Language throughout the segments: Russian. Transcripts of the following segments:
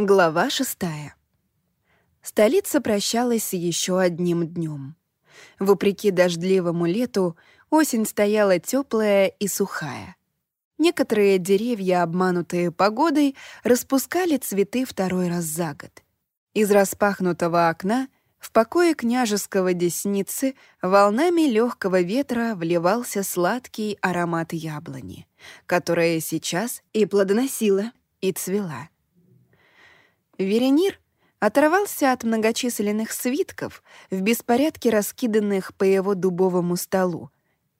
Глава шестая. Столица прощалась еще одним днем. Вопреки дождливому лету, осень стояла теплая и сухая. Некоторые деревья, обманутые погодой, распускали цветы второй раз за год. Из распахнутого окна в покое княжеского десницы волнами легкого ветра вливался сладкий аромат яблони, которая сейчас и плодоносила, и цвела. Веренир оторвался от многочисленных свитков в беспорядке раскиданных по его дубовому столу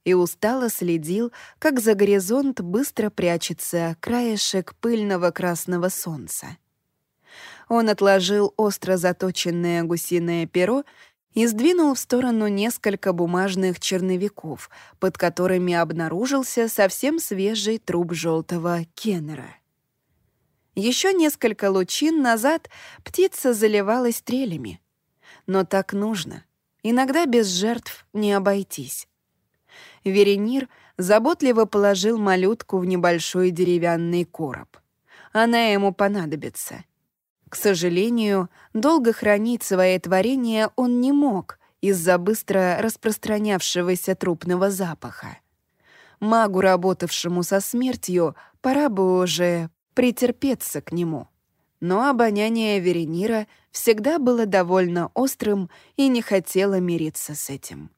и устало следил, как за горизонт быстро прячется краешек пыльного красного солнца. Он отложил остро заточенное гусиное перо и сдвинул в сторону несколько бумажных черновиков, под которыми обнаружился совсем свежий труп желтого кеннера. Еще несколько лучин назад птица заливалась трелями. Но так нужно. Иногда без жертв не обойтись. Веренир заботливо положил малютку в небольшой деревянный короб. Она ему понадобится. К сожалению, долго хранить свои творения он не мог из-за быстро распространявшегося трупного запаха. Магу, работавшему со смертью, пора бы уже претерпеться к нему. Но обоняние Веренира всегда было довольно острым и не хотело мириться с этим.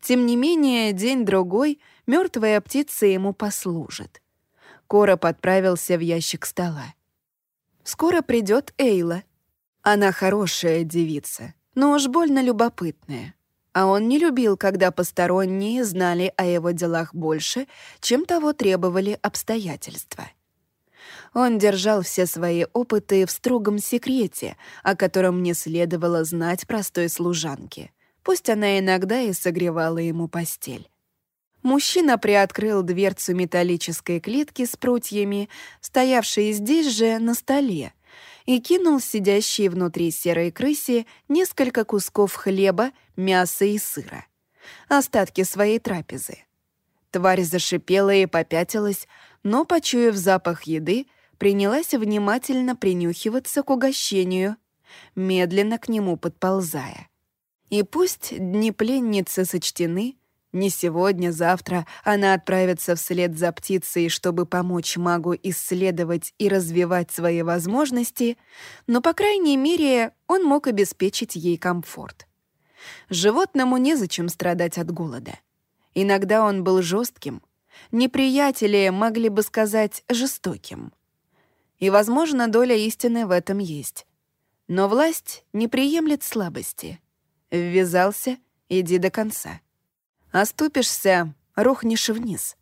Тем не менее, день-другой мертвая птица ему послужит. Короб отправился в ящик стола. Скоро придет Эйла. Она хорошая девица, но уж больно любопытная. А он не любил, когда посторонние знали о его делах больше, чем того требовали обстоятельства. Он держал все свои опыты в строгом секрете, о котором не следовало знать простой служанке. Пусть она иногда и согревала ему постель. Мужчина приоткрыл дверцу металлической клетки с прутьями, стоявшей здесь же на столе, и кинул сидящей внутри серой крысе несколько кусков хлеба, мяса и сыра. Остатки своей трапезы. Тварь зашипела и попятилась, но, почуяв запах еды, принялась внимательно принюхиваться к угощению, медленно к нему подползая. И пусть дни пленницы сочтены, не сегодня-завтра она отправится вслед за птицей, чтобы помочь магу исследовать и развивать свои возможности, но, по крайней мере, он мог обеспечить ей комфорт. Животному незачем страдать от голода. Иногда он был жестким, неприятели могли бы сказать жестоким. И, возможно, доля истины в этом есть. Но власть не приемлет слабости. Ввязался — иди до конца. Оступишься — рухнешь вниз.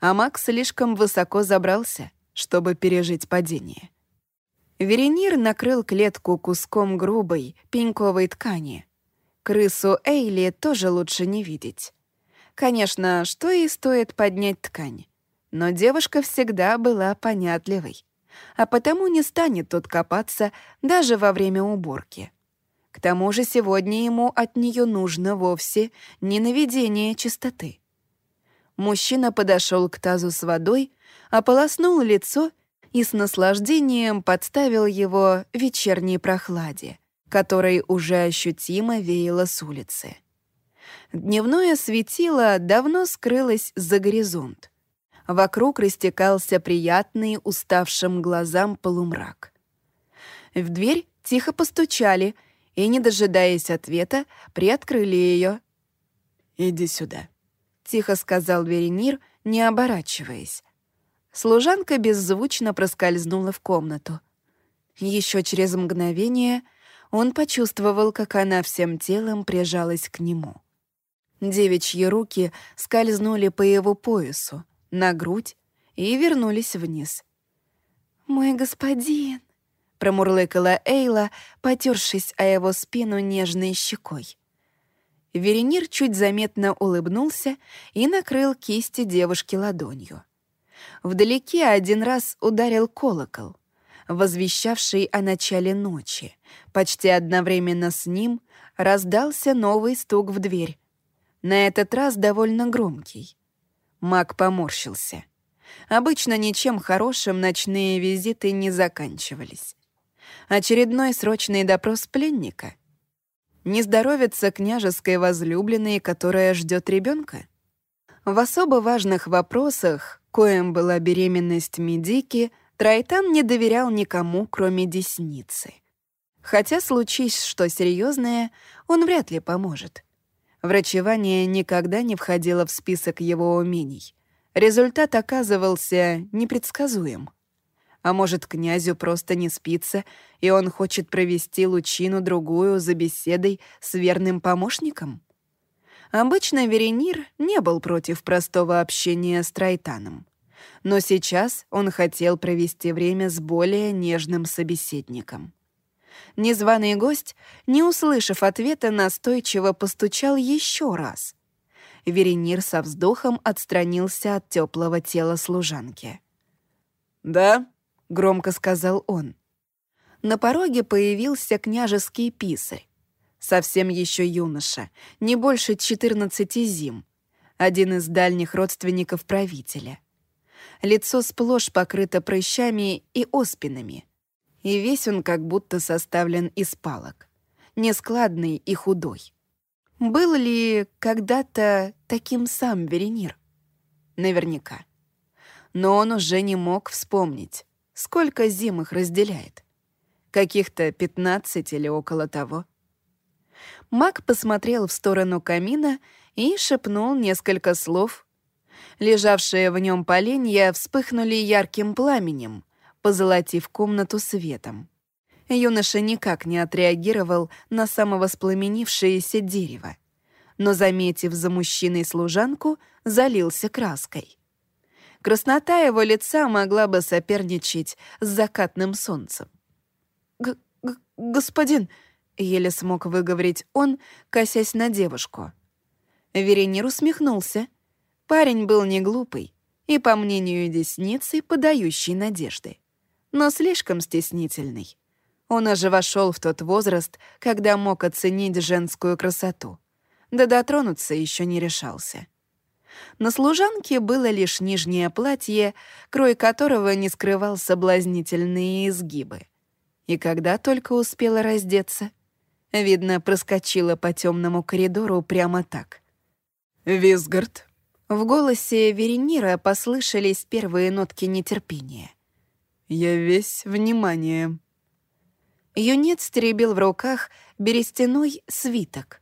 А Макс слишком высоко забрался, чтобы пережить падение. Веренир накрыл клетку куском грубой, пеньковой ткани. Крысу Эйли тоже лучше не видеть. Конечно, что ей стоит поднять ткань. Но девушка всегда была понятливой а потому не станет тут копаться даже во время уборки. К тому же сегодня ему от нее нужно вовсе не наведение чистоты. Мужчина подошел к тазу с водой, ополоснул лицо и с наслаждением подставил его вечерней прохладе, которой уже ощутимо веяло с улицы. Дневное светило давно скрылось за горизонт. Вокруг растекался приятный уставшим глазам полумрак. В дверь тихо постучали и, не дожидаясь ответа, приоткрыли ее. «Иди сюда», — тихо сказал Веренир, не оборачиваясь. Служанка беззвучно проскользнула в комнату. Еще через мгновение он почувствовал, как она всем телом прижалась к нему. Девичьи руки скользнули по его поясу, на грудь и вернулись вниз. «Мой господин», — промурлыкала Эйла, потершись о его спину нежной щекой. Веренир чуть заметно улыбнулся и накрыл кисти девушки ладонью. Вдалеке один раз ударил колокол, возвещавший о начале ночи. Почти одновременно с ним раздался новый стук в дверь. На этот раз довольно громкий. Мак поморщился. Обычно ничем хорошим ночные визиты не заканчивались. Очередной срочный допрос пленника? Не здоровится княжеской возлюбленной, которая ждет ребенка? В особо важных вопросах, коим была беременность Медики, Трайтан не доверял никому, кроме десницы. Хотя случись что серьезное, он вряд ли поможет. Врачевание никогда не входило в список его умений. Результат оказывался непредсказуем. А может, князю просто не спится, и он хочет провести лучину-другую за беседой с верным помощником? Обычно Веренир не был против простого общения с Трайтаном. Но сейчас он хотел провести время с более нежным собеседником. Незваный гость, не услышав ответа, настойчиво постучал еще раз. Веренир со вздохом отстранился от теплого тела служанки. «Да?» — громко сказал он. На пороге появился княжеский писарь. Совсем еще юноша, не больше 14 зим. Один из дальних родственников правителя. Лицо сплошь покрыто прыщами и оспинами — и весь он как будто составлен из палок. Нескладный и худой. Был ли когда-то таким сам Веренир? Наверняка. Но он уже не мог вспомнить, сколько зим их разделяет. Каких-то пятнадцать или около того. Маг посмотрел в сторону камина и шепнул несколько слов. Лежавшие в нем поленья вспыхнули ярким пламенем, позолотив комнату светом. Юноша никак не отреагировал на самовоспламенившееся дерево, но, заметив за мужчиной служанку, залился краской. Краснота его лица могла бы соперничать с закатным солнцем. Г -г «Господин», — еле смог выговорить он, косясь на девушку. Веренир усмехнулся. Парень был не глупый и, по мнению десницы, подающий надежды но слишком стеснительный. Он уже вошел в тот возраст, когда мог оценить женскую красоту. Да дотронуться еще не решался. На служанке было лишь нижнее платье, крой которого не скрывал соблазнительные изгибы. И когда только успела раздеться, видно, проскочила по темному коридору прямо так. «Визгард». В голосе Веренира послышались первые нотки нетерпения. Я весь внимание». Юнец теребил в руках берестяной свиток.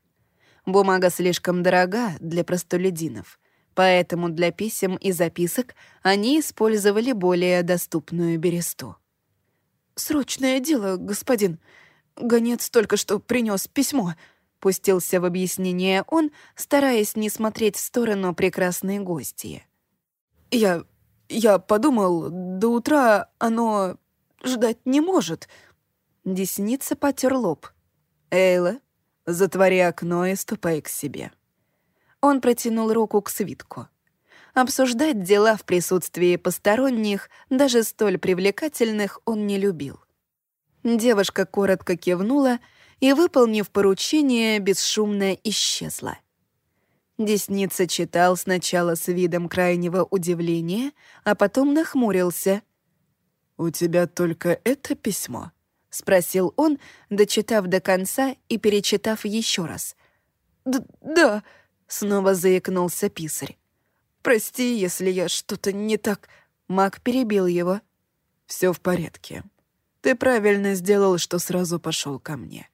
Бумага слишком дорога для простолюдинов, поэтому для писем и записок они использовали более доступную бересту. «Срочное дело, господин. Гонец только что принес письмо», — пустился в объяснение он, стараясь не смотреть в сторону прекрасной гости. «Я я подумал, до утра оно ждать не может. Десница потер лоб. Эйла, затвори окно и ступай к себе. Он протянул руку к свитку. Обсуждать дела в присутствии посторонних, даже столь привлекательных, он не любил. Девушка коротко кивнула и, выполнив поручение, бесшумно исчезла. Десница читал сначала с видом крайнего удивления, а потом нахмурился. «У тебя только это письмо?» — спросил он, дочитав до конца и перечитав еще раз. «Да», — снова заикнулся писарь. «Прости, если я что-то не так...» Маг перебил его. Все в порядке. Ты правильно сделал, что сразу пошел ко мне.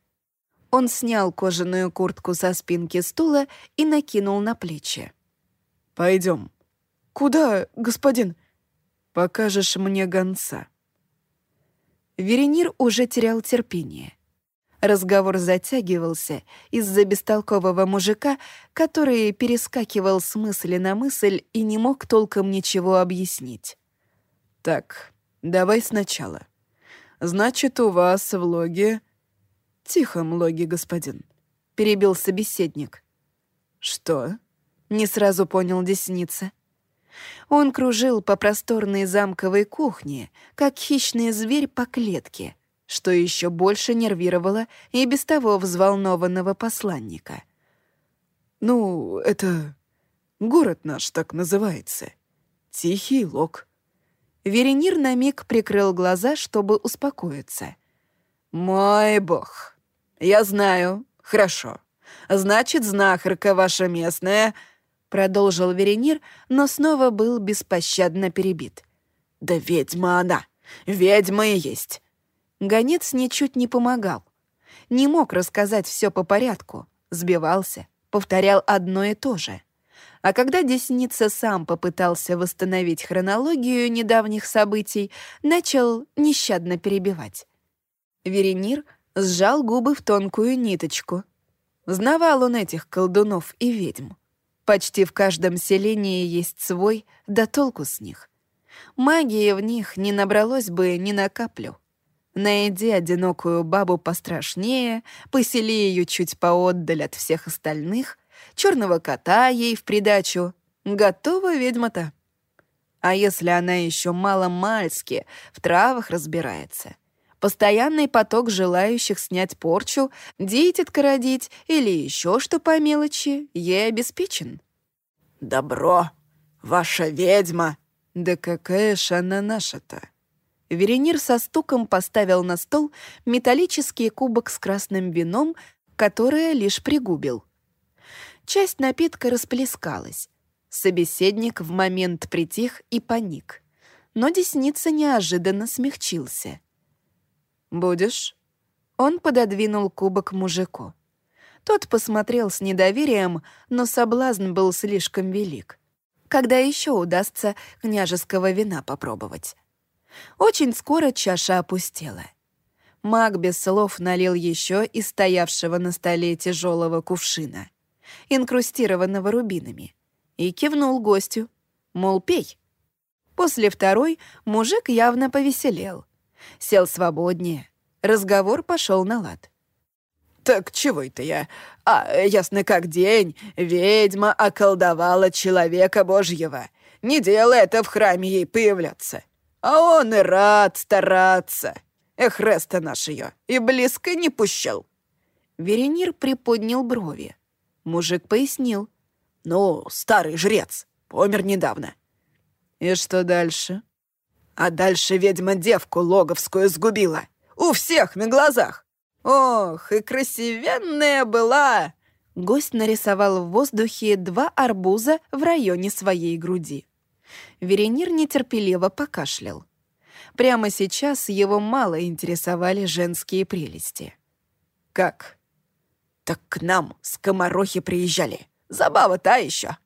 Он снял кожаную куртку со спинки стула и накинул на плечи. Пойдем. «Куда, господин?» «Покажешь мне гонца». Веренир уже терял терпение. Разговор затягивался из-за бестолкового мужика, который перескакивал с мысли на мысль и не мог толком ничего объяснить. «Так, давай сначала. Значит, у вас в логе «Тихо, Млоги, господин», — перебил собеседник. «Что?» — не сразу понял Десница. Он кружил по просторной замковой кухне, как хищный зверь по клетке, что еще больше нервировало и без того взволнованного посланника. «Ну, это... город наш так называется. Тихий лог». Веренир на миг прикрыл глаза, чтобы успокоиться. «Мой бог. Я знаю. Хорошо. Значит, знахарка ваша местная...» Продолжил Веренир, но снова был беспощадно перебит. «Да ведьма она! Ведьма и есть!» Гонец ничуть не помогал. Не мог рассказать все по порядку, сбивался, повторял одно и то же. А когда Десница сам попытался восстановить хронологию недавних событий, начал нещадно перебивать. Веренир сжал губы в тонкую ниточку. Знавал он этих колдунов и ведьм. Почти в каждом селении есть свой, да толку с них. Магии в них не набралось бы ни на каплю. Найди одинокую бабу пострашнее, посели ее чуть поотдаль от всех остальных, черного кота ей в придачу. Готова ведьма-то. А если она еще мало-мальски в травах разбирается? Постоянный поток желающих снять порчу, дитятка родить или еще что по мелочи ей обеспечен. «Добро, ваша ведьма!» «Да какая ж она наша-то!» Веренир со стуком поставил на стол металлический кубок с красным вином, которое лишь пригубил. Часть напитка расплескалась. Собеседник в момент притих и паник. Но десница неожиданно смягчился. «Будешь?» Он пододвинул кубок мужику. Тот посмотрел с недоверием, но соблазн был слишком велик. Когда еще удастся княжеского вина попробовать? Очень скоро чаша опустела. Маг без слов налил еще из стоявшего на столе тяжелого кувшина инкрустированного рубинами, и кивнул гостю, мол, пей. После второй мужик явно повеселел. Сел свободнее. Разговор пошел на лад. «Так чего это я? А, ясно как день, ведьма околдовала человека божьего. Не дело это в храме ей появляться. А он и рад стараться. Эх, Реста наш ее и близко не пущал». Веренир приподнял брови. Мужик пояснил. «Ну, старый жрец, помер недавно». «И что дальше?» «А дальше ведьма девку логовскую сгубила. У всех на глазах. Ох, и красивенная была!» Гость нарисовал в воздухе два арбуза в районе своей груди. Веренир нетерпеливо покашлял. Прямо сейчас его мало интересовали женские прелести. «Как? Так к нам скоморохи приезжали. Забава та еще.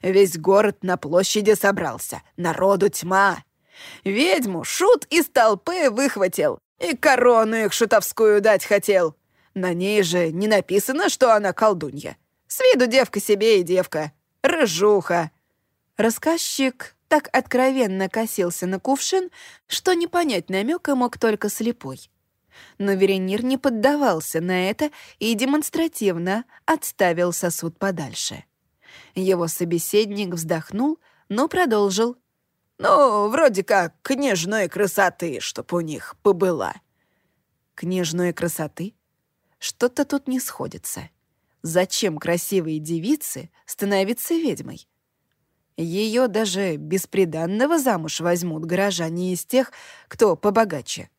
Весь город на площади собрался. Народу тьма. Ведьму шут из толпы выхватил. И корону их шутовскую дать хотел. На ней же не написано, что она колдунья. С виду девка себе и девка. Рыжуха. Рассказчик так откровенно косился на кувшин, что не понять намека мог только слепой но Веренир не поддавался на это и демонстративно отставил сосуд подальше. Его собеседник вздохнул, но продолжил. «Ну, вроде как княжной красоты, чтоб у них побыла». «Княжной красоты? Что-то тут не сходится. Зачем красивой девице становиться ведьмой?» Ее даже бесприданного замуж возьмут горожане из тех, кто побогаче.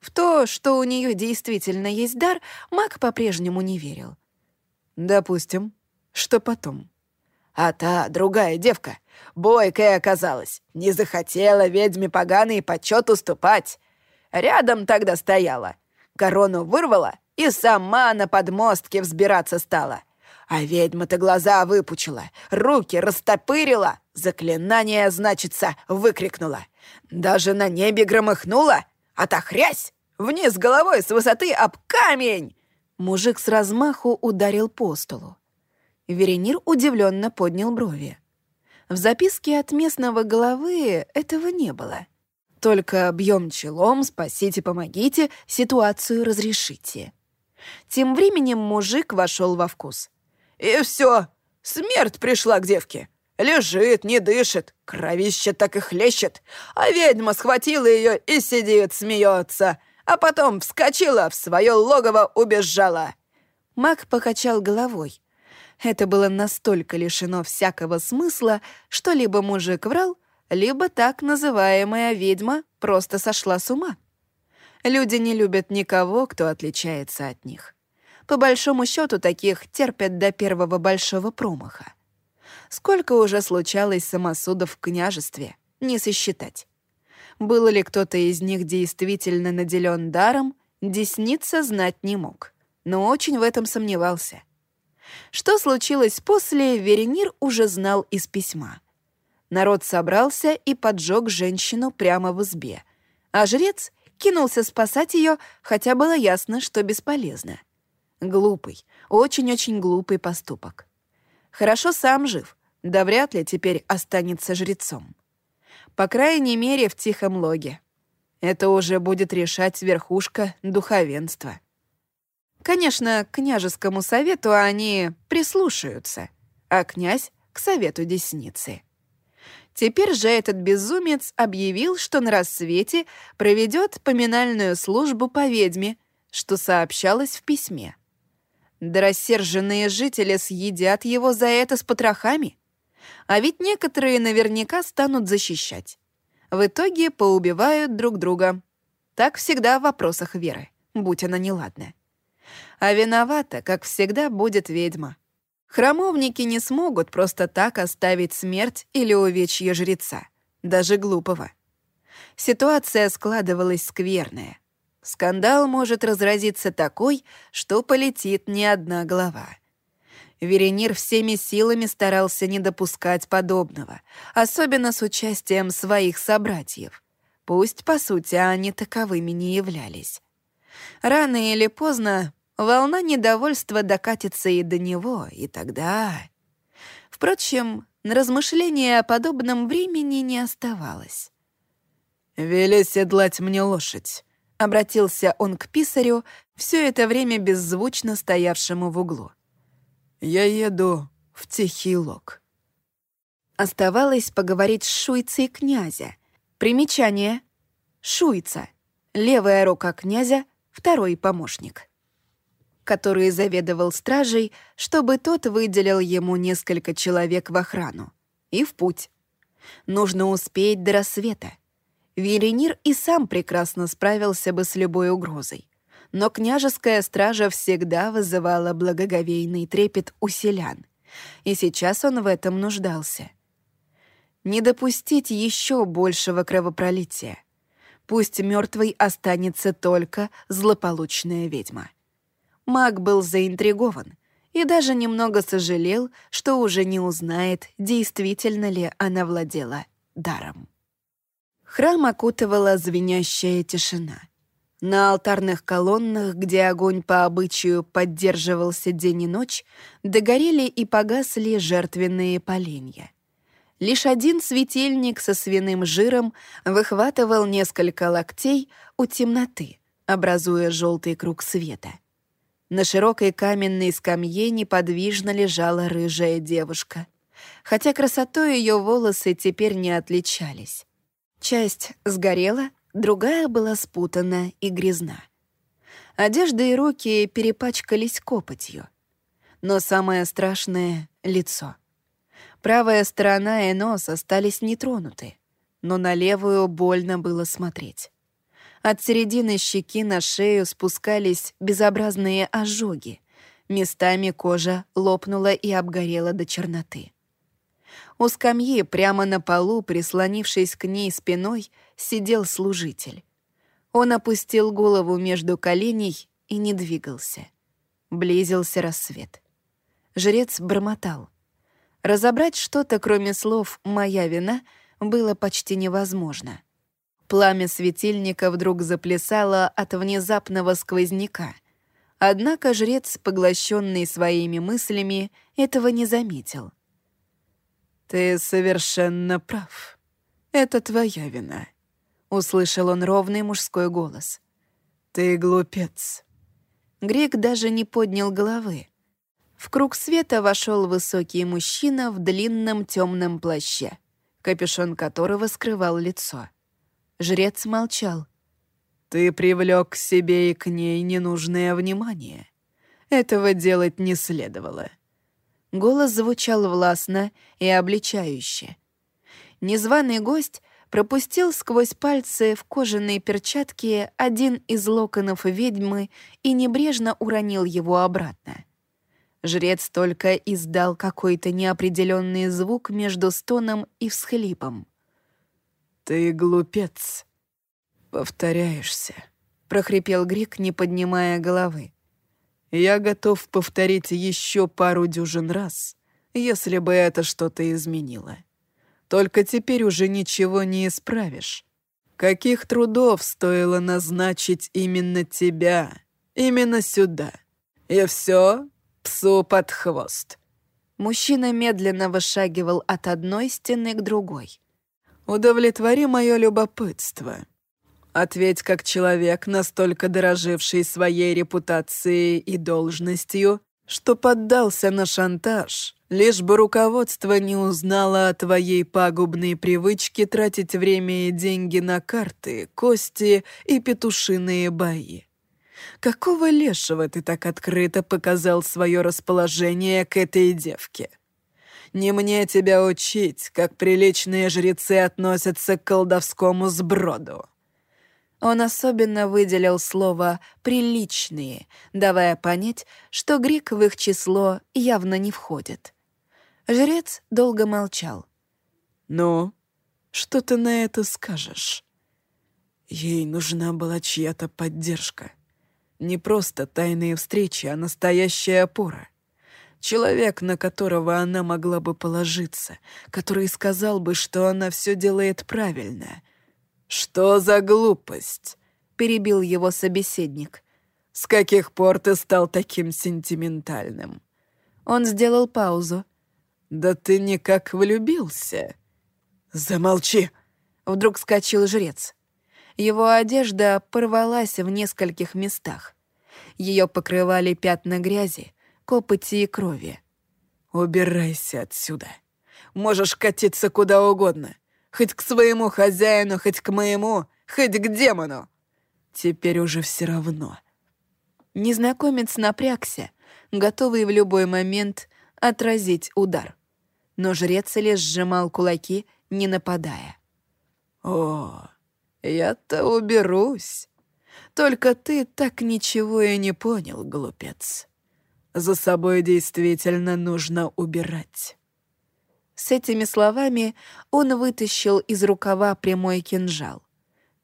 В то, что у нее действительно есть дар, маг по-прежнему не верил. «Допустим. Что потом?» «А та другая девка, бойкая оказалась, не захотела ведьме поганой почет уступать. Рядом тогда стояла, корону вырвала и сама на подмостке взбираться стала. А ведьма-то глаза выпучила, руки растопырила, заклинание, значится, выкрикнула. Даже на небе громыхнула, а та хрясь! Вниз головой с высоты об камень!» Мужик с размаху ударил по столу. Веренир удивленно поднял брови. В записке от местного головы этого не было. Только бьем челом, спасите, помогите, ситуацию разрешите. Тем временем мужик вошел во вкус. «И все, смерть пришла к девке. Лежит, не дышит, кровище так и хлещет, а ведьма схватила ее и сидит, смеется а потом вскочила в свое логово, убежала». Маг покачал головой. Это было настолько лишено всякого смысла, что либо мужик врал, либо так называемая ведьма просто сошла с ума. Люди не любят никого, кто отличается от них. По большому счету таких терпят до первого большого промаха. Сколько уже случалось самосудов в княжестве, не сосчитать. Было ли кто-то из них действительно наделен даром, Десница знать не мог, но очень в этом сомневался. Что случилось после, Веренир уже знал из письма. Народ собрался и поджег женщину прямо в избе, а жрец кинулся спасать ее, хотя было ясно, что бесполезно. Глупый, очень-очень глупый поступок. Хорошо сам жив, да вряд ли теперь останется жрецом. По крайней мере, в тихом логе. Это уже будет решать верхушка духовенства. Конечно, к княжескому совету они прислушаются, а князь — к совету десницы. Теперь же этот безумец объявил, что на рассвете проведет поминальную службу по ведьме, что сообщалось в письме. Да рассерженные жители съедят его за это с потрохами. А ведь некоторые наверняка станут защищать. В итоге поубивают друг друга. Так всегда в вопросах веры, будь она неладная. А виновата, как всегда, будет ведьма. Храмовники не смогут просто так оставить смерть или увечье жреца, даже глупого. Ситуация складывалась скверная. Скандал может разразиться такой, что полетит не одна голова. Веренир всеми силами старался не допускать подобного, особенно с участием своих собратьев. Пусть, по сути, они таковыми не являлись. Рано или поздно волна недовольства докатится и до него, и тогда... Впрочем, на размышления о подобном времени не оставалось. «Вели седлать мне лошадь», — обратился он к писарю, все это время беззвучно стоявшему в углу. Я еду в Тихий Лог. Оставалось поговорить с Шуйцей князя. Примечание. Шуйца. Левая рука князя, второй помощник. Который заведовал стражей, чтобы тот выделил ему несколько человек в охрану. И в путь. Нужно успеть до рассвета. Веренир и сам прекрасно справился бы с любой угрозой но княжеская стража всегда вызывала благоговейный трепет у селян, и сейчас он в этом нуждался. Не допустить еще большего кровопролития. Пусть мертвой останется только злополучная ведьма. Маг был заинтригован и даже немного сожалел, что уже не узнает, действительно ли она владела даром. Храм окутывала звенящая тишина — на алтарных колоннах, где огонь по обычаю поддерживался день и ночь, догорели и погасли жертвенные поленья. Лишь один светильник со свиным жиром выхватывал несколько локтей у темноты, образуя желтый круг света. На широкой каменной скамье неподвижно лежала рыжая девушка, хотя красотой ее волосы теперь не отличались. Часть сгорела — другая была спутана и грязна. Одежда и руки перепачкались копотью. Но самое страшное — лицо. Правая сторона и нос остались нетронуты, но на левую больно было смотреть. От середины щеки на шею спускались безобразные ожоги. Местами кожа лопнула и обгорела до черноты. У скамьи прямо на полу, прислонившись к ней спиной, сидел служитель. Он опустил голову между коленей и не двигался. Близился рассвет. Жрец бормотал. Разобрать что-то, кроме слов «моя вина», было почти невозможно. Пламя светильника вдруг заплясало от внезапного сквозняка. Однако жрец, поглощенный своими мыслями, этого не заметил. «Ты совершенно прав. Это твоя вина», Услышал он ровный мужской голос. «Ты глупец». Грек даже не поднял головы. В круг света вошел высокий мужчина в длинном темном плаще, капюшон которого скрывал лицо. Жрец молчал. «Ты привлек к себе и к ней ненужное внимание. Этого делать не следовало». Голос звучал властно и обличающе. Незваный гость пропустил сквозь пальцы в кожаные перчатки один из локонов ведьмы и небрежно уронил его обратно. Жрец только издал какой-то неопределенный звук между стоном и всхлипом. «Ты глупец. Повторяешься», — прохрипел Грик, не поднимая головы. «Я готов повторить еще пару дюжин раз, если бы это что-то изменило. Только теперь уже ничего не исправишь. Каких трудов стоило назначить именно тебя, именно сюда? И все псу под хвост». Мужчина медленно вышагивал от одной стены к другой. «Удовлетвори мое любопытство. Ответь как человек, настолько дороживший своей репутацией и должностью, что поддался на шантаж, лишь бы руководство не узнало о твоей пагубной привычке тратить время и деньги на карты, кости и петушиные бои. Какого лешего ты так открыто показал свое расположение к этой девке? Не мне тебя учить, как приличные жрецы относятся к колдовскому сброду. Он особенно выделил слово «приличные», давая понять, что грек в их число явно не входит. Жрец долго молчал. «Ну, что ты на это скажешь?» Ей нужна была чья-то поддержка. Не просто тайные встречи, а настоящая опора. Человек, на которого она могла бы положиться, который сказал бы, что она все делает правильно — «Что за глупость?» — перебил его собеседник. «С каких пор ты стал таким сентиментальным?» Он сделал паузу. «Да ты никак влюбился!» «Замолчи!» — вдруг скачал жрец. Его одежда порвалась в нескольких местах. Ее покрывали пятна грязи, копоти и крови. «Убирайся отсюда. Можешь катиться куда угодно. Хоть к своему хозяину, хоть к моему, хоть к демону. Теперь уже все равно. Незнакомец напрягся, готовый в любой момент отразить удар. Но жрец лишь сжимал кулаки, не нападая. «О, я-то уберусь. Только ты так ничего и не понял, глупец. За собой действительно нужно убирать». С этими словами он вытащил из рукава прямой кинжал.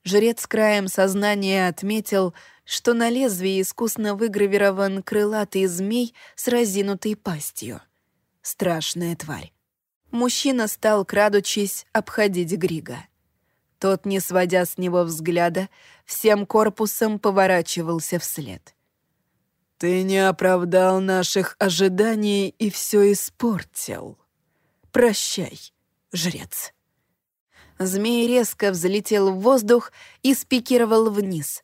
Жрец краем сознания отметил, что на лезвии искусно выгравирован крылатый змей с разинутой пастью. Страшная тварь. Мужчина стал, крадучись, обходить Грига. Тот, не сводя с него взгляда, всем корпусом поворачивался вслед. «Ты не оправдал наших ожиданий и все испортил», Прощай, жрец». Змей резко взлетел в воздух и спикировал вниз.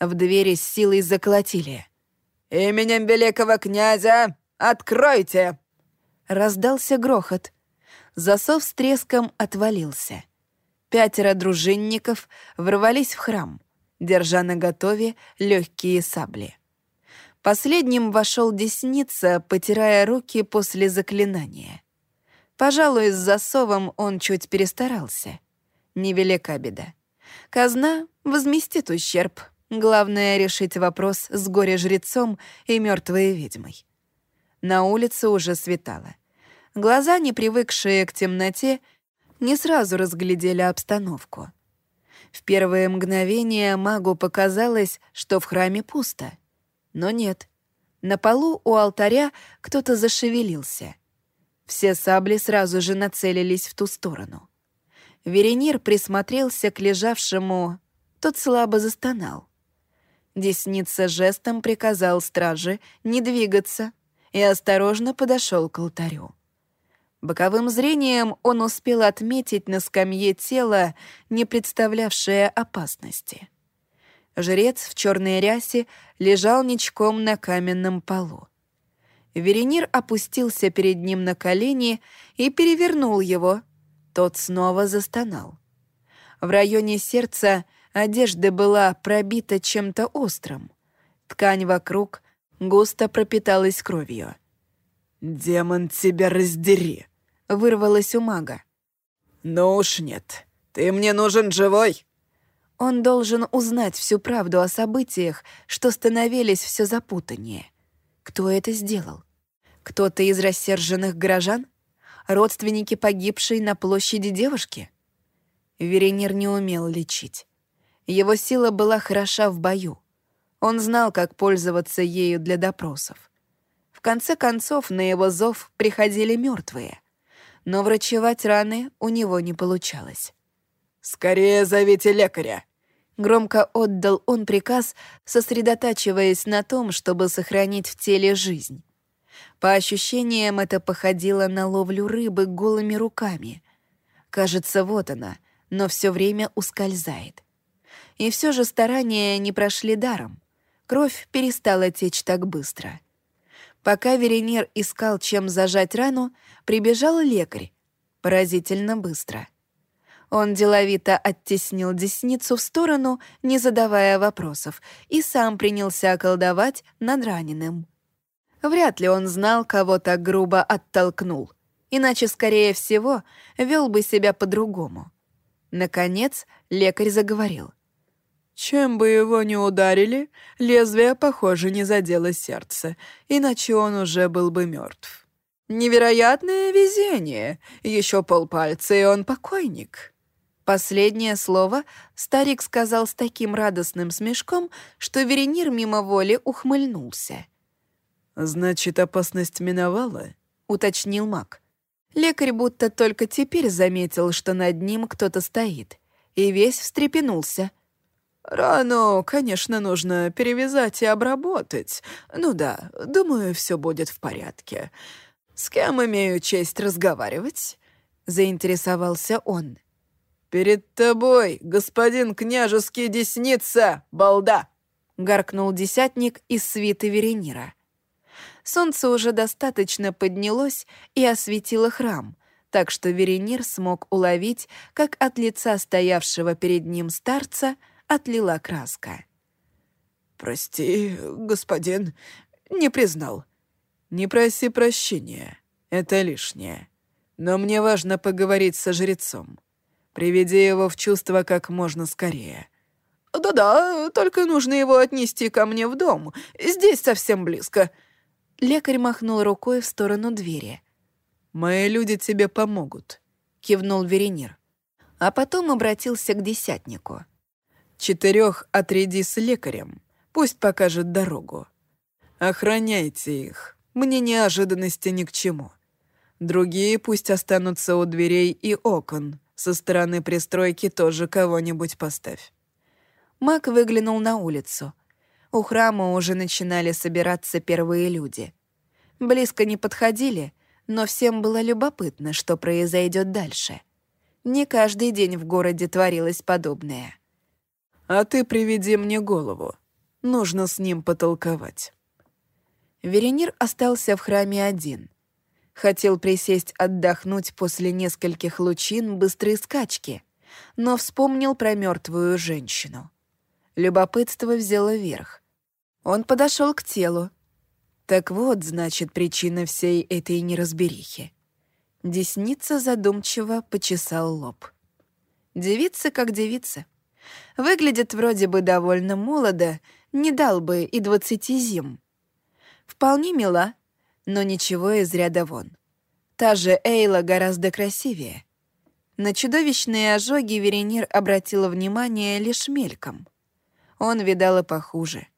В двери с силой заколотили. «Именем великого князя откройте!» Раздался грохот. Засов с треском отвалился. Пятеро дружинников ворвались в храм, держа наготове легкие сабли. Последним вошел десница, потирая руки после заклинания. Пожалуй, с засовом он чуть перестарался. Невелика беда. Казна возместит ущерб. Главное — решить вопрос с горе-жрецом и мертвой ведьмой. На улице уже светало. Глаза, не привыкшие к темноте, не сразу разглядели обстановку. В первые мгновения магу показалось, что в храме пусто. Но нет. На полу у алтаря кто-то зашевелился — все сабли сразу же нацелились в ту сторону. Веренир присмотрелся к лежавшему, тот слабо застонал. Десница жестом приказал страже не двигаться и осторожно подошел к алтарю. Боковым зрением он успел отметить на скамье тело, не представлявшее опасности. Жрец в черной рясе лежал ничком на каменном полу. Веренир опустился перед ним на колени и перевернул его. Тот снова застонал. В районе сердца одежда была пробита чем-то острым. Ткань вокруг густо пропиталась кровью. «Демон тебя раздери!» — вырвалось у мага. «Ну уж нет. «Ты мне нужен живой!» Он должен узнать всю правду о событиях, что становились все запутаннее. Кто это сделал? Кто-то из рассерженных горожан? Родственники погибшей на площади девушки? Веренир не умел лечить. Его сила была хороша в бою. Он знал, как пользоваться ею для допросов. В конце концов, на его зов приходили мертвые, но врачевать раны у него не получалось. «Скорее зовите лекаря!» Громко отдал он приказ, сосредотачиваясь на том, чтобы сохранить в теле жизнь. По ощущениям, это походило на ловлю рыбы голыми руками. Кажется, вот она, но все время ускользает. И все же старания не прошли даром. Кровь перестала течь так быстро. Пока Веренер искал, чем зажать рану, прибежал лекарь. Поразительно быстро. Он деловито оттеснил десницу в сторону, не задавая вопросов, и сам принялся околдовать над раненым. Вряд ли он знал, кого так грубо оттолкнул, иначе, скорее всего, вел бы себя по-другому. Наконец, лекарь заговорил. Чем бы его ни ударили, лезвие, похоже, не задело сердце, иначе он уже был бы мертв. Невероятное везение. Еще полпальца, и он покойник. Последнее слово старик сказал с таким радостным смешком, что Веренир мимо воли ухмыльнулся. «Значит, опасность миновала?» — уточнил маг. Лекарь будто только теперь заметил, что над ним кто-то стоит, и весь встрепенулся. «Рану, конечно, нужно перевязать и обработать. Ну да, думаю, все будет в порядке. С кем имею честь разговаривать?» — заинтересовался он. «Перед тобой, господин княжеский десница, балда!» — гаркнул десятник из свиты Веренира. Солнце уже достаточно поднялось и осветило храм, так что Веренир смог уловить, как от лица стоявшего перед ним старца отлила краска. «Прости, господин, не признал. Не проси прощения, это лишнее. Но мне важно поговорить со жрецом. Приведи его в чувство как можно скорее». «Да-да, только нужно его отнести ко мне в дом. Здесь совсем близко». Лекарь махнул рукой в сторону двери. «Мои люди тебе помогут», — кивнул Веренир. А потом обратился к десятнику. «Четырех отряди с лекарем. Пусть покажет дорогу. Охраняйте их. Мне неожиданности ни к чему. Другие пусть останутся у дверей и окон, со стороны пристройки тоже кого-нибудь поставь». Мак выглянул на улицу. У храма уже начинали собираться первые люди. Близко не подходили, но всем было любопытно, что произойдет дальше. Не каждый день в городе творилось подобное. «А ты приведи мне голову. Нужно с ним потолковать». Веренир остался в храме один. Хотел присесть отдохнуть после нескольких лучин быстрой скачки, но вспомнил про мертвую женщину. Любопытство взяло верх. Он подошел к телу. Так вот, значит, причина всей этой неразберихи. Десница задумчиво почесал лоб. Девица как девица. Выглядит вроде бы довольно молодо, не дал бы и двадцати зим. Вполне мила, но ничего из ряда вон. Та же Эйла гораздо красивее. На чудовищные ожоги Веренир обратила внимание лишь мельком. Он видал и похуже.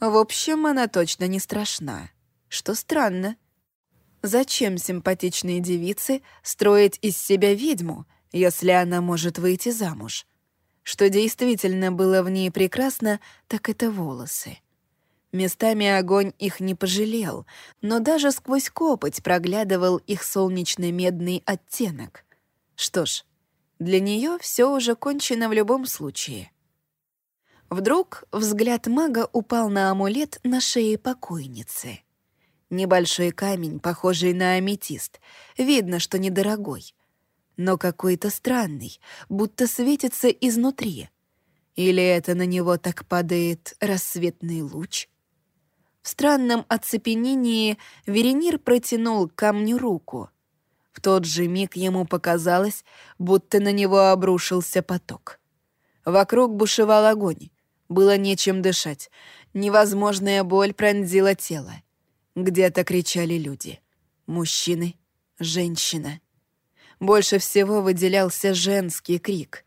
В общем, она точно не страшна. Что странно. Зачем симпатичной девице строить из себя ведьму, если она может выйти замуж? Что действительно было в ней прекрасно, так это волосы. Местами огонь их не пожалел, но даже сквозь копоть проглядывал их солнечно-медный оттенок. Что ж, для нее все уже кончено в любом случае. Вдруг взгляд мага упал на амулет на шее покойницы. Небольшой камень, похожий на аметист. Видно, что недорогой. Но какой-то странный, будто светится изнутри. Или это на него так падает рассветный луч? В странном оцепенении Веренир протянул к камню руку. В тот же миг ему показалось, будто на него обрушился поток. Вокруг бушевал огонь. Было нечем дышать. Невозможная боль пронзила тело. Где-то кричали люди. Мужчины, женщина. Больше всего выделялся женский крик.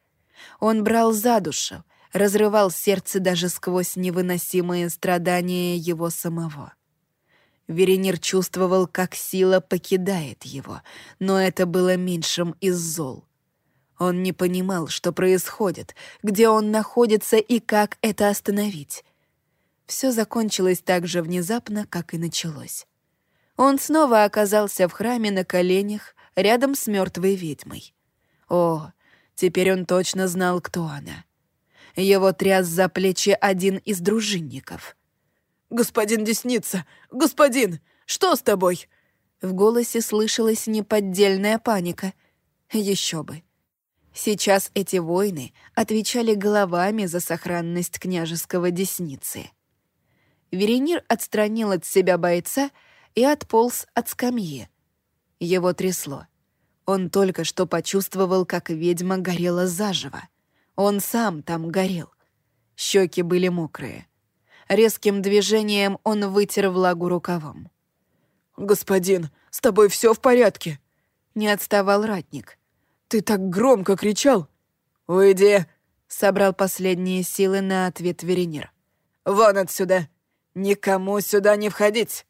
Он брал за душу, разрывал сердце даже сквозь невыносимые страдания его самого. Веренир чувствовал, как сила покидает его, но это было меньшим из зол. Он не понимал, что происходит, где он находится и как это остановить. Все закончилось так же внезапно, как и началось. Он снова оказался в храме на коленях, рядом с мертвой ведьмой. О, теперь он точно знал, кто она. Его тряс за плечи один из дружинников. «Господин Десница! Господин! Что с тобой?» В голосе слышалась неподдельная паника. Еще бы. Сейчас эти воины отвечали головами за сохранность княжеского десницы. Веренир отстранил от себя бойца и отполз от скамьи. Его трясло. Он только что почувствовал, как ведьма горела заживо. Он сам там горел. Щеки были мокрые. Резким движением он вытер влагу рукавом. «Господин, с тобой все в порядке?» Не отставал ратник. «Ты так громко кричал!» «Уйди!» — собрал последние силы на ответ Веренир. «Вон отсюда! Никому сюда не входить!»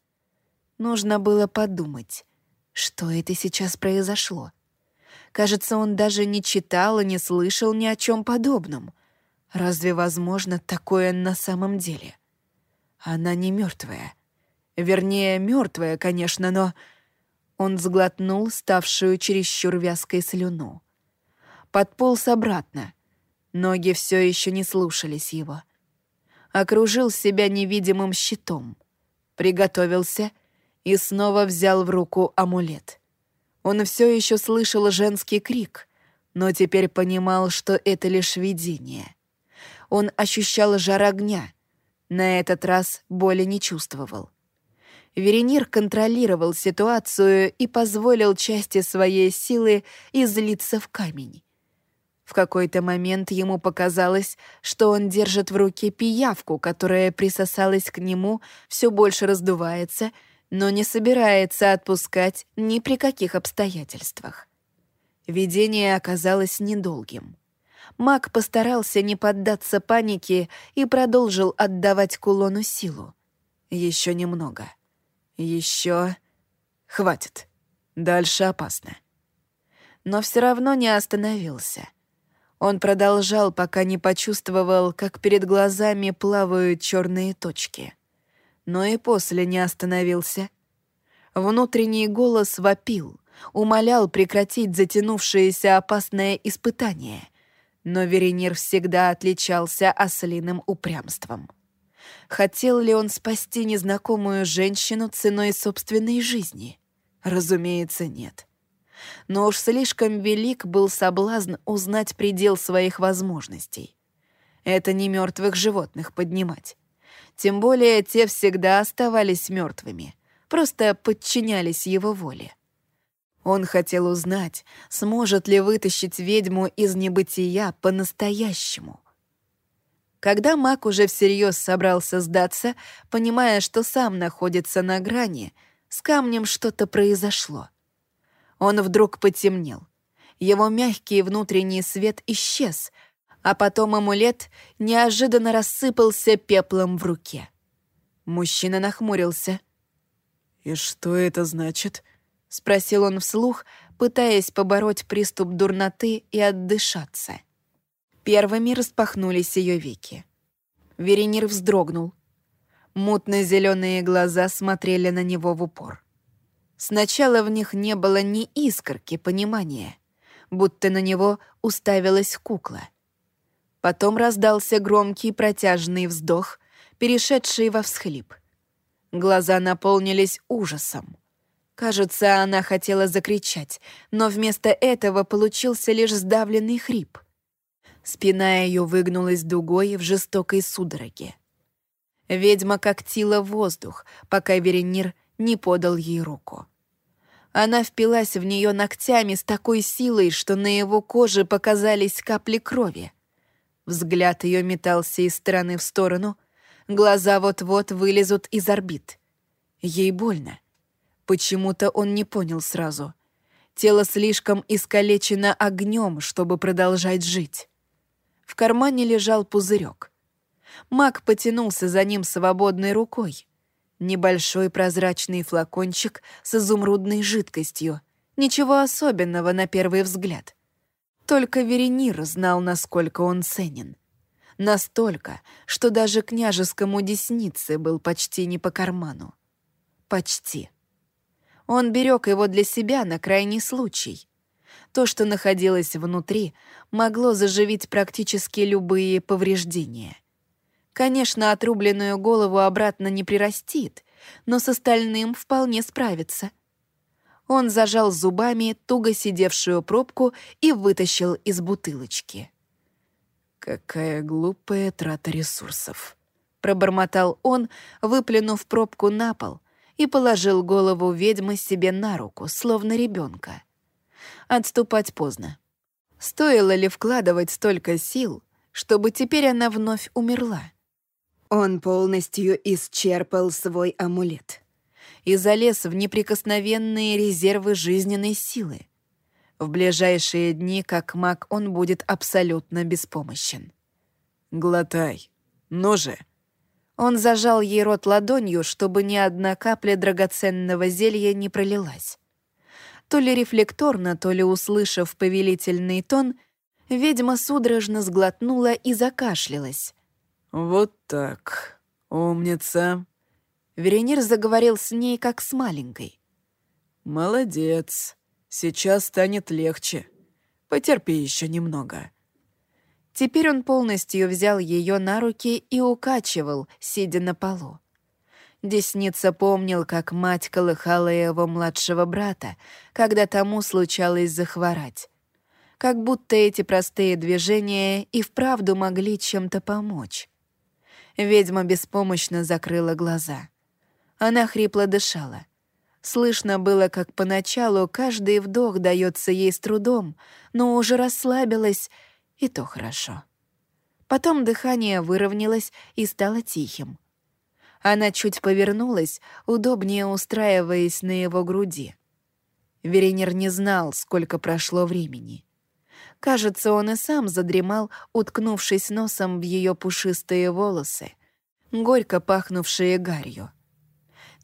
Нужно было подумать, что это сейчас произошло. Кажется, он даже не читал и не слышал ни о чем подобном. Разве возможно такое на самом деле? Она не мертвая. Вернее, мертвая, конечно, но... Он сглотнул ставшую чересчур вязкой слюну. Подполз обратно. Ноги все еще не слушались его. Окружил себя невидимым щитом. Приготовился и снова взял в руку амулет. Он все еще слышал женский крик, но теперь понимал, что это лишь видение. Он ощущал жар огня. На этот раз боли не чувствовал. Веренир контролировал ситуацию и позволил части своей силы излиться в камень. В какой-то момент ему показалось, что он держит в руке пиявку, которая присосалась к нему, все больше раздувается — но не собирается отпускать ни при каких обстоятельствах. Видение оказалось недолгим. Маг постарался не поддаться панике и продолжил отдавать кулону силу. Еще немного. Еще... Хватит. Дальше опасно. Но все равно не остановился. Он продолжал, пока не почувствовал, как перед глазами плавают черные точки — но и после не остановился. Внутренний голос вопил, умолял прекратить затянувшееся опасное испытание, но Веренир всегда отличался ослиным упрямством. Хотел ли он спасти незнакомую женщину ценой собственной жизни? Разумеется, нет. Но уж слишком велик был соблазн узнать предел своих возможностей. Это не мертвых животных поднимать. Тем более те всегда оставались мертвыми, просто подчинялись его воле. Он хотел узнать, сможет ли вытащить ведьму из небытия по-настоящему. Когда маг уже всерьез собрался сдаться, понимая, что сам находится на грани, с камнем что-то произошло. Он вдруг потемнел. Его мягкий внутренний свет исчез, а потом амулет неожиданно рассыпался пеплом в руке. Мужчина нахмурился. «И что это значит?» — спросил он вслух, пытаясь побороть приступ дурноты и отдышаться. Первыми распахнулись ее веки. Веренир вздрогнул. Мутно-зеленые глаза смотрели на него в упор. Сначала в них не было ни искорки понимания, будто на него уставилась кукла. Потом раздался громкий протяжный вздох, перешедший во всхлип. Глаза наполнились ужасом. Кажется, она хотела закричать, но вместо этого получился лишь сдавленный хрип. Спина ее выгнулась дугой в жестокой судороге. Ведьма когтила воздух, пока Веренир не подал ей руку. Она впилась в нее ногтями с такой силой, что на его коже показались капли крови. Взгляд ее метался из стороны в сторону, глаза вот-вот вылезут из орбит. Ей больно. Почему-то он не понял сразу. Тело слишком искалечено огнем, чтобы продолжать жить. В кармане лежал пузырек. Мак потянулся за ним свободной рукой. Небольшой прозрачный флакончик с изумрудной жидкостью. Ничего особенного на первый взгляд. Только Веренир знал, насколько он ценен. Настолько, что даже княжескому деснице был почти не по карману. Почти. Он берег его для себя на крайний случай. То, что находилось внутри, могло заживить практически любые повреждения. Конечно, отрубленную голову обратно не прирастит, но с остальным вполне справится. Он зажал зубами туго сидевшую пробку и вытащил из бутылочки. «Какая глупая трата ресурсов», — пробормотал он, выплюнув пробку на пол, и положил голову ведьмы себе на руку, словно ребенка. Отступать поздно. Стоило ли вкладывать столько сил, чтобы теперь она вновь умерла? Он полностью исчерпал свой амулет и залез в неприкосновенные резервы жизненной силы. В ближайшие дни, как маг, он будет абсолютно беспомощен. «Глотай. Ну же!» Он зажал ей рот ладонью, чтобы ни одна капля драгоценного зелья не пролилась. То ли рефлекторно, то ли услышав повелительный тон, ведьма судорожно сглотнула и закашлялась. «Вот так. Умница». Веренир заговорил с ней, как с маленькой. «Молодец. Сейчас станет легче. Потерпи еще немного». Теперь он полностью взял ее на руки и укачивал, сидя на полу. Десница помнил, как мать колыхала его младшего брата, когда тому случалось захворать. Как будто эти простые движения и вправду могли чем-то помочь. Ведьма беспомощно закрыла глаза. Она хрипло дышала. Слышно было, как поначалу каждый вдох дается ей с трудом, но уже расслабилась, и то хорошо. Потом дыхание выровнялось и стало тихим. Она чуть повернулась, удобнее устраиваясь на его груди. Веренер не знал, сколько прошло времени. Кажется, он и сам задремал, уткнувшись носом в ее пушистые волосы, горько пахнувшие гарью.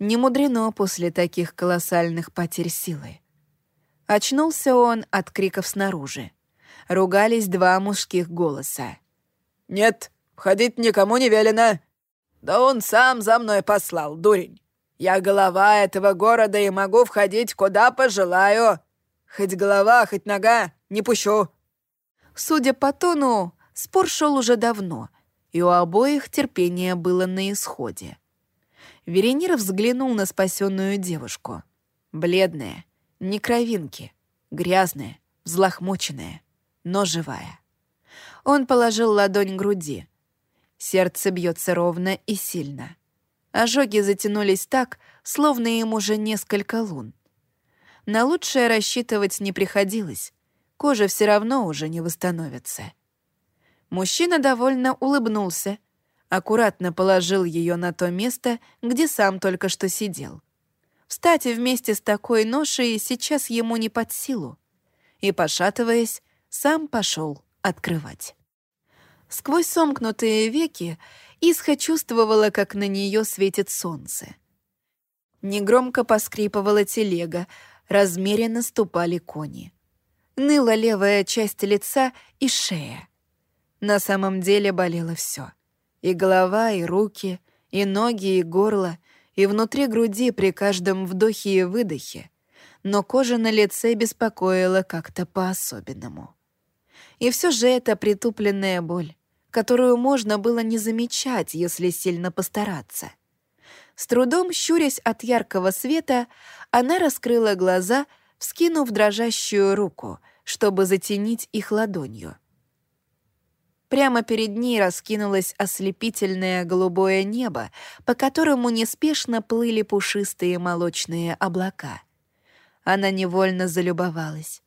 Не мудрено после таких колоссальных потерь силы. Очнулся он от криков снаружи. Ругались два мужских голоса. «Нет, входить никому не велено!» «Да он сам за мной послал, дурень! Я голова этого города и могу входить, куда пожелаю! Хоть голова, хоть нога, не пущу!» Судя по тону, спор шел уже давно, и у обоих терпение было на исходе. Веренир взглянул на спасенную девушку. Бледная, не кровинки, грязная, взлохмоченная, но живая. Он положил ладонь к груди. Сердце бьется ровно и сильно. Ожоги затянулись так, словно им уже несколько лун. На лучшее рассчитывать не приходилось кожа все равно уже не восстановится. Мужчина довольно улыбнулся, аккуратно положил ее на то место, где сам только что сидел. Встать вместе с такой ношей сейчас ему не под силу. И, пошатываясь, сам пошел открывать. Сквозь сомкнутые веки Исха чувствовала, как на нее светит солнце. Негромко поскрипывала телега, размеренно ступали кони ныла левая часть лица и шея. На самом деле болело все: И голова, и руки, и ноги, и горло, и внутри груди при каждом вдохе и выдохе. Но кожа на лице беспокоила как-то по-особенному. И все же это притупленная боль, которую можно было не замечать, если сильно постараться. С трудом щурясь от яркого света, она раскрыла глаза, вскинув дрожащую руку, чтобы затенить их ладонью. Прямо перед ней раскинулось ослепительное голубое небо, по которому неспешно плыли пушистые молочные облака. Она невольно залюбовалась.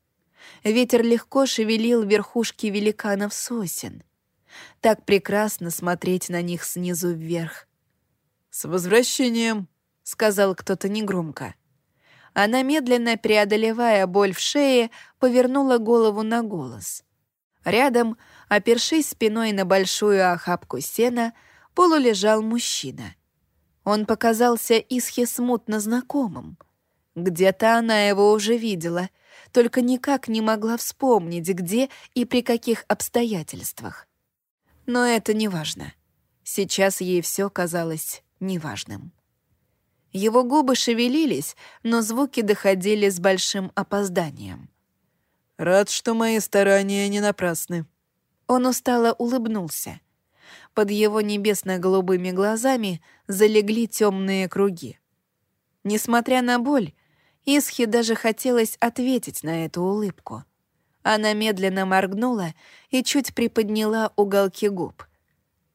Ветер легко шевелил верхушки великанов сосен. Так прекрасно смотреть на них снизу вверх. «С возвращением!» — сказал кто-то негромко. Она, медленно преодолевая боль в шее, повернула голову на голос. Рядом, опершись спиной на большую охапку сена, полулежал мужчина. Он показался Исхе смутно знакомым. Где-то она его уже видела, только никак не могла вспомнить, где и при каких обстоятельствах. Но это не важно. Сейчас ей все казалось неважным. Его губы шевелились, но звуки доходили с большим опозданием. «Рад, что мои старания не напрасны». Он устало улыбнулся. Под его небесно-голубыми глазами залегли темные круги. Несмотря на боль, Исхи даже хотелось ответить на эту улыбку. Она медленно моргнула и чуть приподняла уголки губ.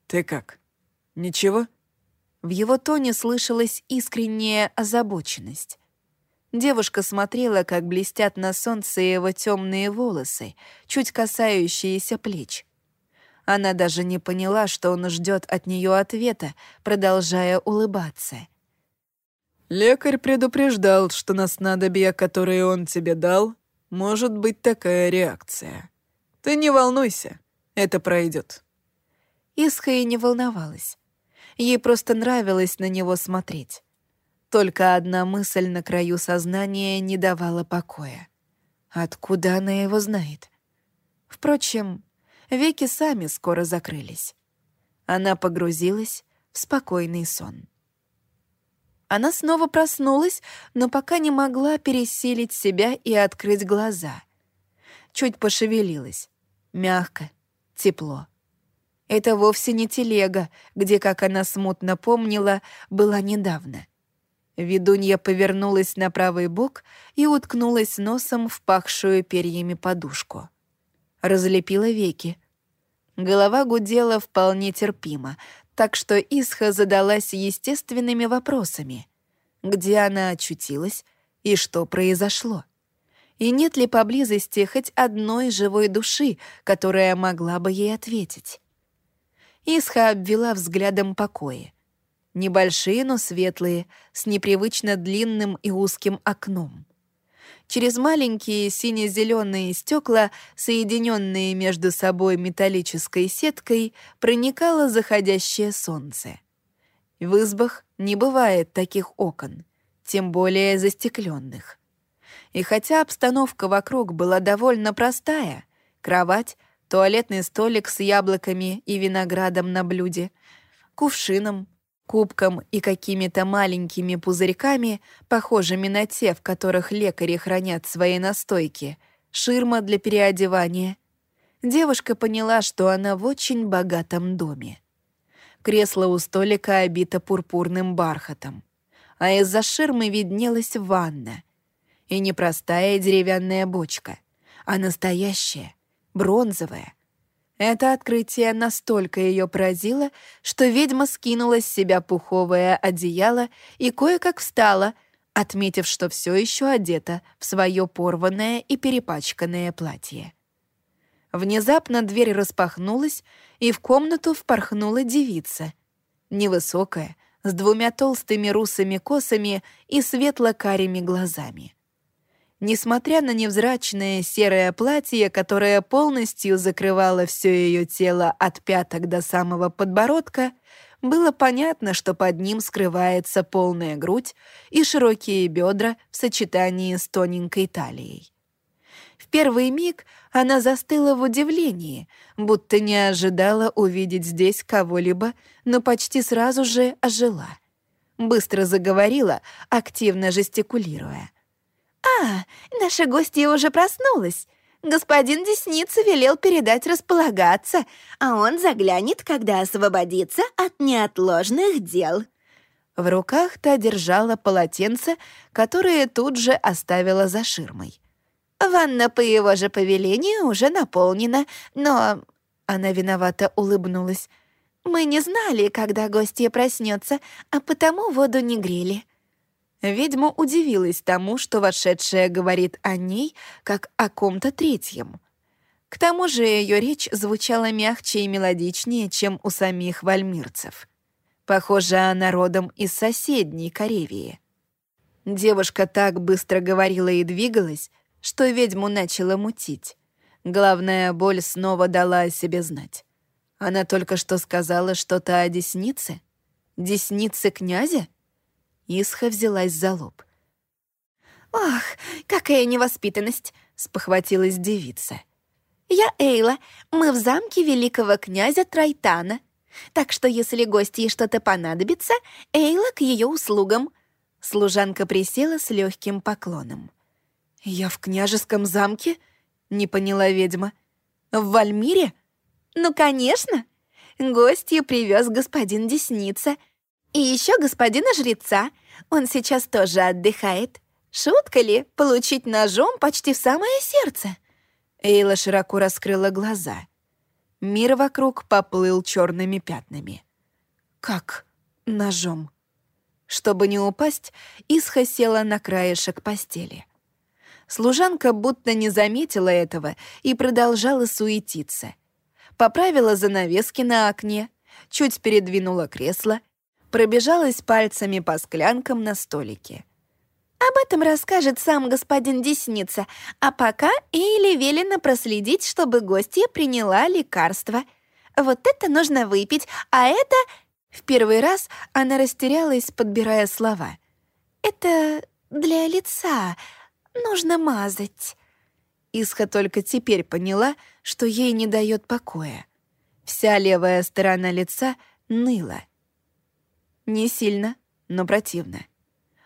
«Ты как? Ничего?» В его тоне слышалась искренняя озабоченность. Девушка смотрела, как блестят на солнце его темные волосы, чуть касающиеся плеч. Она даже не поняла, что он ждет от нее ответа, продолжая улыбаться. «Лекарь предупреждал, что на снадобья, которые он тебе дал, может быть такая реакция. Ты не волнуйся, это пройдет». Исха и не волновалась. Ей просто нравилось на него смотреть. Только одна мысль на краю сознания не давала покоя. Откуда она его знает? Впрочем, веки сами скоро закрылись. Она погрузилась в спокойный сон. Она снова проснулась, но пока не могла пересилить себя и открыть глаза. Чуть пошевелилась. Мягко, тепло. Это вовсе не телега, где, как она смутно помнила, была недавно. Ведунья повернулась на правый бок и уткнулась носом в пахшую перьями подушку. Разлепила веки. Голова гудела вполне терпимо, так что Исха задалась естественными вопросами. Где она очутилась и что произошло? И нет ли поблизости хоть одной живой души, которая могла бы ей ответить? Исха обвела взглядом покои. Небольшие, но светлые, с непривычно длинным и узким окном. Через маленькие сине-зеленые стекла, соединенные между собой металлической сеткой, проникало заходящее солнце. В избах не бывает таких окон, тем более застекленных. И хотя обстановка вокруг была довольно простая, кровать, туалетный столик с яблоками и виноградом на блюде, кувшином, кубком и какими-то маленькими пузырьками, похожими на те, в которых лекари хранят свои настойки, ширма для переодевания. Девушка поняла, что она в очень богатом доме. Кресло у столика обито пурпурным бархатом, а из-за ширмы виднелась ванна. И не простая деревянная бочка, а настоящая, бронзовая. Это открытие настолько ее поразило, что ведьма скинула с себя пуховое одеяло и кое-как встала, отметив, что все еще одета в свое порванное и перепачканное платье. Внезапно дверь распахнулась, и в комнату впорхнула девица. Невысокая, с двумя толстыми русыми косами и светло-карими глазами. Несмотря на невзрачное серое платье, которое полностью закрывало все ее тело от пяток до самого подбородка, было понятно, что под ним скрывается полная грудь и широкие бедра в сочетании с тоненькой талией. В первый миг она застыла в удивлении, будто не ожидала увидеть здесь кого-либо, но почти сразу же ожила. Быстро заговорила, активно жестикулируя. «А, наша гостья уже проснулась. Господин Десница велел передать располагаться, а он заглянет, когда освободится от неотложных дел». В руках та держала полотенце, которое тут же оставила за ширмой. «Ванна по его же повелению уже наполнена, но...» Она виновато улыбнулась. «Мы не знали, когда гостья проснется, а потому воду не грели». Ведьма удивилась тому, что вошедшая говорит о ней, как о ком-то третьем. К тому же ее речь звучала мягче и мелодичнее, чем у самих вальмирцев. Похоже, она родом из соседней Каревии. Девушка так быстро говорила и двигалась, что ведьму начала мутить. Главная боль снова дала о себе знать. Она только что сказала что-то о деснице? Деснице князя? Исха взялась за лоб. «Ох, какая невоспитанность!» — спохватилась девица. «Я Эйла, мы в замке великого князя Трайтана. Так что если гостье что-то понадобится, Эйла к ее услугам». Служанка присела с легким поклоном. «Я в княжеском замке?» — не поняла ведьма. «В Вальмире?» «Ну, конечно. Гостью привез господин Десница. И еще господина жреца. Он сейчас тоже отдыхает. Шутка ли получить ножом почти в самое сердце?» Эйла широко раскрыла глаза. Мир вокруг поплыл черными пятнами. «Как ножом?» Чтобы не упасть, Исха села на краешек постели. Служанка будто не заметила этого и продолжала суетиться. Поправила занавески на окне, чуть передвинула кресло, пробежалась пальцами по склянкам на столике. «Об этом расскажет сам господин Десница, а пока Эйли велено проследить, чтобы гостья приняла лекарство. Вот это нужно выпить, а это...» В первый раз она растерялась, подбирая слова. «Это для лица. Нужно мазать». Исха только теперь поняла, что ей не дает покоя. Вся левая сторона лица ныла. Не сильно, но противно.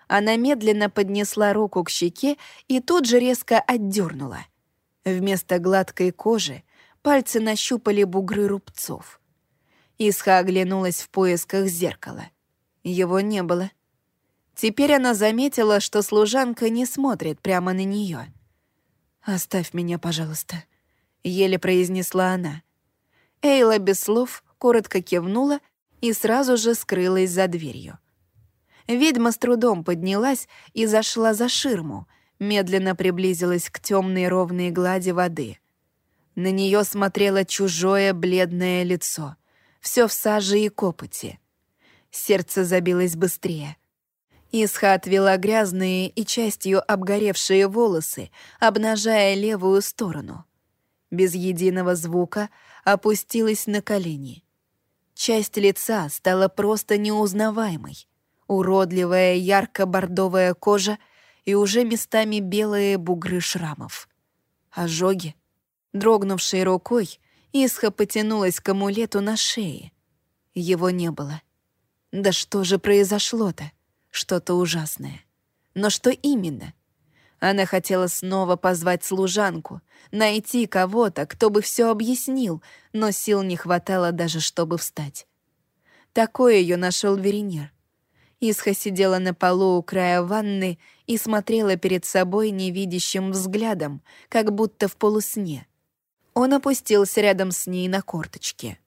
Она медленно поднесла руку к щеке и тут же резко отдернула. Вместо гладкой кожи пальцы нащупали бугры рубцов. Исха оглянулась в поисках зеркала. Его не было. Теперь она заметила, что служанка не смотрит прямо на нее. «Оставь меня, пожалуйста», — еле произнесла она. Эйла без слов коротко кивнула и сразу же скрылась за дверью. Ведьма с трудом поднялась и зашла за ширму, медленно приблизилась к темной ровной глади воды. На нее смотрело чужое бледное лицо, все в саже и копоти. Сердце забилось быстрее. Исха отвела грязные и частью обгоревшие волосы, обнажая левую сторону. Без единого звука опустилась на колени. Часть лица стала просто неузнаваемой. Уродливая ярко-бордовая кожа и уже местами белые бугры шрамов. Ожоги. Дрогнувшей рукой, Исха потянулась к амулету на шее. Его не было. Да что же произошло-то? что-то ужасное. Но что именно? Она хотела снова позвать служанку, найти кого-то, кто бы все объяснил, но сил не хватало даже, чтобы встать. Такое ее нашел Веренер. Исха сидела на полу у края ванны и смотрела перед собой невидящим взглядом, как будто в полусне. Он опустился рядом с ней на корточки.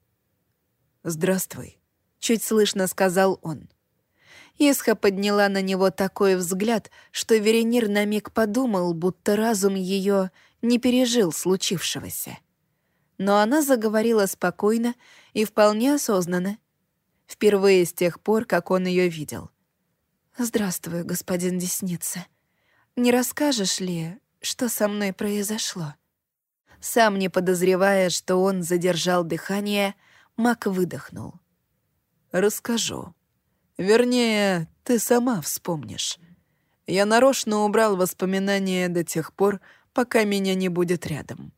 «Здравствуй», — чуть слышно сказал он. Исха подняла на него такой взгляд, что Веренир на миг подумал, будто разум ее не пережил случившегося. Но она заговорила спокойно и вполне осознанно. Впервые с тех пор, как он ее видел. «Здравствуй, господин Десница. Не расскажешь ли, что со мной произошло?» Сам не подозревая, что он задержал дыхание, Мак выдохнул. «Расскажу», Вернее, ты сама вспомнишь. Я нарочно убрал воспоминания до тех пор, пока меня не будет рядом».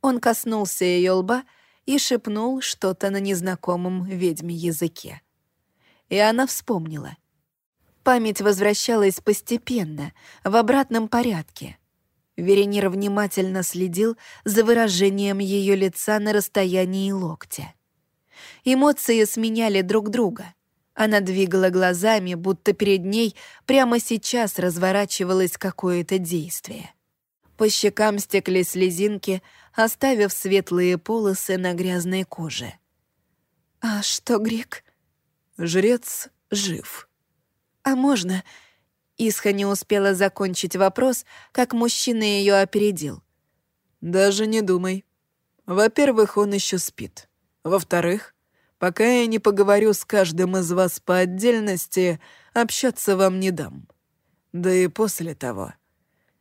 Он коснулся ее лба и шепнул что-то на незнакомом ведьме языке. И она вспомнила. Память возвращалась постепенно, в обратном порядке. Веренир внимательно следил за выражением ее лица на расстоянии локтя. Эмоции сменяли друг друга — она двигала глазами, будто перед ней прямо сейчас разворачивалось какое-то действие. По щекам стекли слезинки, оставив светлые полосы на грязной коже. «А что, Грик?» «Жрец жив». «А можно Исха не успела закончить вопрос, как мужчина ее опередил. «Даже не думай. Во-первых, он еще спит. Во-вторых, пока я не поговорю с каждым из вас по отдельности, общаться вам не дам. Да и после того.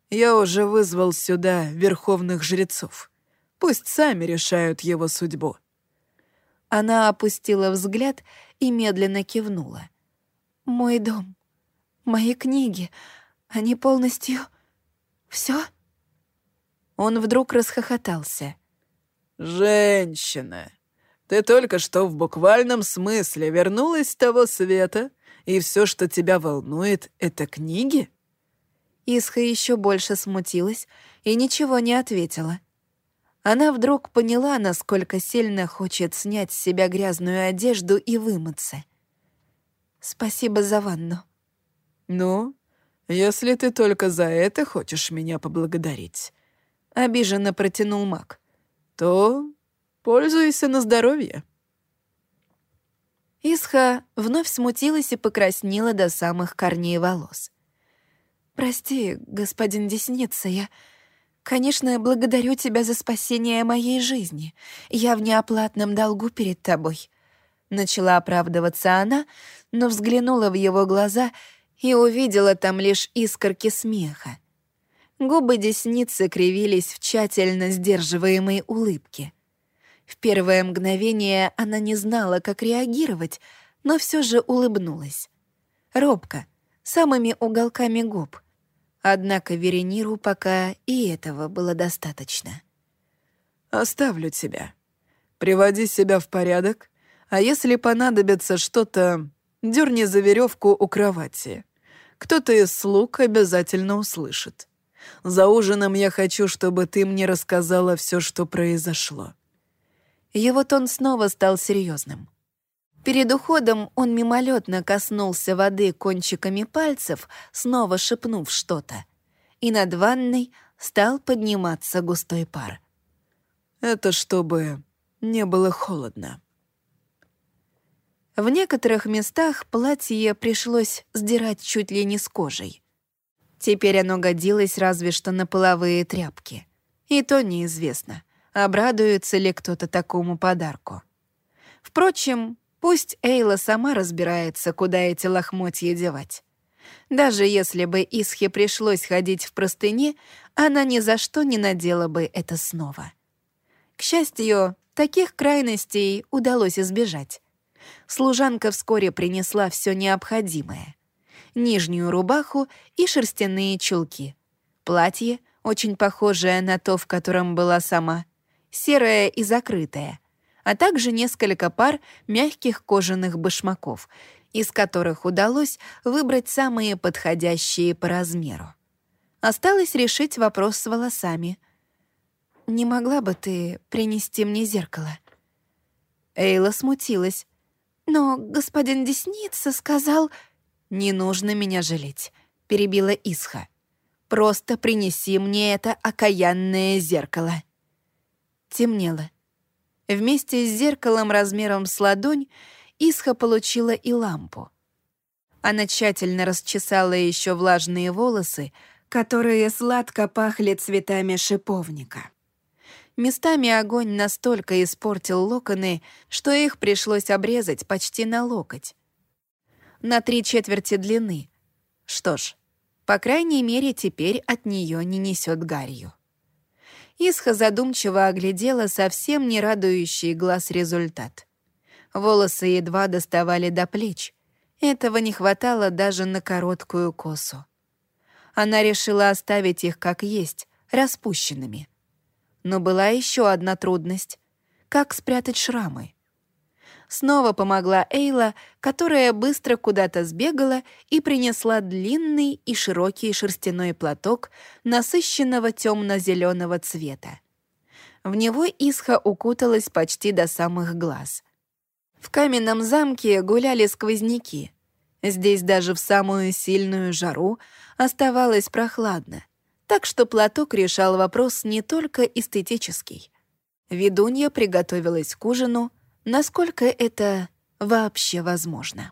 Я уже вызвал сюда верховных жрецов. Пусть сами решают его судьбу». Она опустила взгляд и медленно кивнула. «Мой дом, мои книги, они полностью... все? Он вдруг расхохотался. «Женщина, ты только что в буквальном смысле вернулась с того света, и все, что тебя волнует, — это книги?» Исха еще больше смутилась и ничего не ответила. Она вдруг поняла, насколько сильно хочет снять с себя грязную одежду и вымыться. «Спасибо за ванну». «Ну, если ты только за это хочешь меня поблагодарить», — обиженно протянул маг, «то пользуйся на здоровье». Исха вновь смутилась и покраснела до самых корней волос. «Прости, господин Десница, я, конечно, благодарю тебя за спасение моей жизни. Я в неоплатном долгу перед тобой». Начала оправдываться она, но взглянула в его глаза и увидела там лишь искорки смеха. Губы десницы кривились в тщательно сдерживаемой улыбке. В первое мгновение она не знала, как реагировать, но все же улыбнулась. Робко, самыми уголками губ — Однако Верениру пока и этого было достаточно. «Оставлю тебя. Приводи себя в порядок, а если понадобится что-то, дерни за веревку у кровати. Кто-то из слуг обязательно услышит. За ужином я хочу, чтобы ты мне рассказала все, что произошло». Его тон снова стал серьезным. Перед уходом он мимолетно коснулся воды кончиками пальцев, снова шепнув что-то. И над ванной стал подниматься густой пар. «Это чтобы не было холодно». В некоторых местах платье пришлось сдирать чуть ли не с кожей. Теперь оно годилось разве что на половые тряпки. И то неизвестно, обрадуется ли кто-то такому подарку. Впрочем, Пусть Эйла сама разбирается, куда эти лохмотья девать. Даже если бы Исхе пришлось ходить в простыне, она ни за что не надела бы это снова. К счастью, таких крайностей удалось избежать. Служанка вскоре принесла все необходимое. Нижнюю рубаху и шерстяные чулки. Платье, очень похожее на то, в котором была сама, серое и закрытое — а также несколько пар мягких кожаных башмаков, из которых удалось выбрать самые подходящие по размеру. Осталось решить вопрос с волосами. «Не могла бы ты принести мне зеркало?» Эйла смутилась. «Но господин Десница сказал...» «Не нужно меня жалеть», — перебила Исха. «Просто принеси мне это окаянное зеркало». Темнело. Вместе с зеркалом размером с ладонь Исха получила и лампу. Она тщательно расчесала еще влажные волосы, которые сладко пахли цветами шиповника. Местами огонь настолько испортил локоны, что их пришлось обрезать почти на локоть. На три четверти длины. Что ж, по крайней мере, теперь от нее не несет гарью. Исха задумчиво оглядела совсем не радующий глаз результат. Волосы едва доставали до плеч. Этого не хватало даже на короткую косу. Она решила оставить их как есть, распущенными. Но была еще одна трудность — как спрятать шрамы снова помогла Эйла, которая быстро куда-то сбегала и принесла длинный и широкий шерстяной платок насыщенного темно-зеленого цвета. В него Исха укуталась почти до самых глаз. В каменном замке гуляли сквозняки. Здесь даже в самую сильную жару оставалось прохладно, так что платок решал вопрос не только эстетический. Ведунья приготовилась к ужину — насколько это вообще возможно.